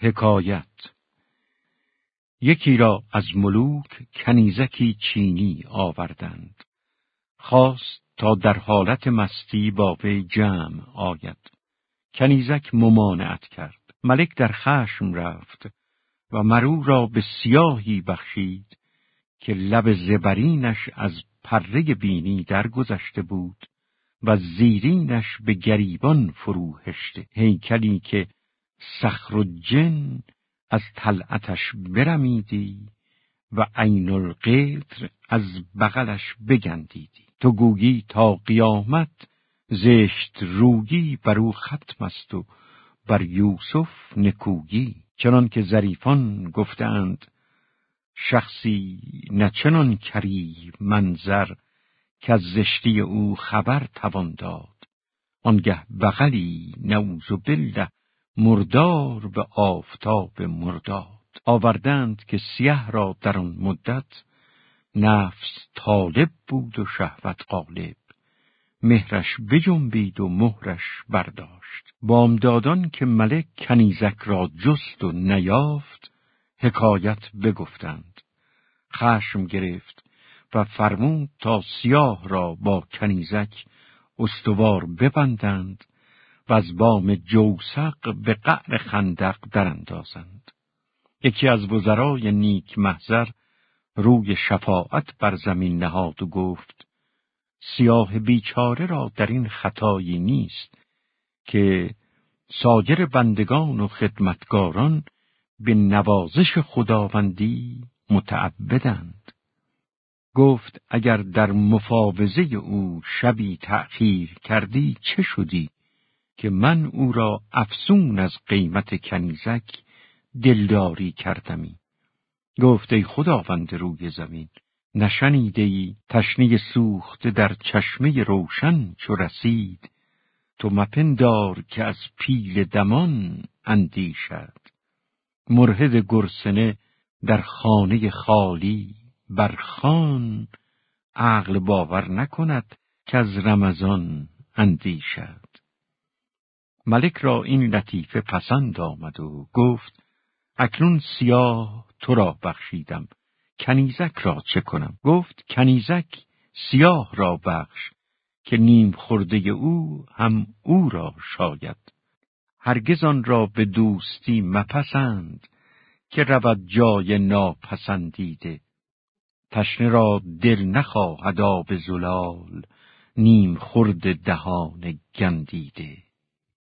حکایت یکی را از ملوک کنیزکی چینی آوردند. خواست تا در حالت مستی با وی جمع آید. کنیزک ممانعت کرد. ملک در خشم رفت و مرو را به سیاهی بخشید که لب زبرینش از پره بینی درگذشته بود و زیرینش به گریبان فرو هشته هیکلی که سخر و جن از طلعتش برمیدی و عین القدر از بغلش بگندیدی. تو گویی تا قیامت زشت روگی بر او ختم است و بر یوسف نکوگی چنان که ظریفان گفتند شخصی نچنان کری منظر که از زشتی او خبر توان داد. آنگه بغلی نعوذ بالله مردار به آفتاب مرداد. آوردند که سیه را در آن مدت نفس طالب بود و شهوت غالب. مهرش بجنبید و مهرش برداشت. بامدادان که ملک کنیزک را جست و نیافت حکایت بگفتند. خشم گرفت و فرمود تا سیاه را با کنیزک استوار ببندند و از بام جوسق به قعر خندق دراندازند. یکی از وزرای نیک محضر روی شفاعت بر زمین نهاد و گفت سیاه بیچاره را در این خطایی نیست که ساگر بندگان و خدمتگاران به نوازش خداوندی متعبدند. گفت اگر در مفاوضه او شبی تأخیر کردی چه شدی؟ که من او را افسون از قیمت کنیزک دلداری کردمی. گفت ای خداوند روی زمین نشنیده ای تشنه سوخت در چشمه روشن چو رسید. تو مپندار که از پیل دمان اندیشد. مرهد گرسنه در خانه خالی بر خان عقل باور نکند که از رمضان اندیشد. ملک را این لطیفه پسند آمد و گفت اکنون سیاه تو را بخشیدم کنیزک را چه کنم؟ گفت کنیزک سیاه را بخش که نیم خورده او هم او را شاید. هرگز آن را به دوستی مپسند که رود جای ناپسندیده. تشنه را دل نخواهد آب زلال نیم خرد دهان گندیده.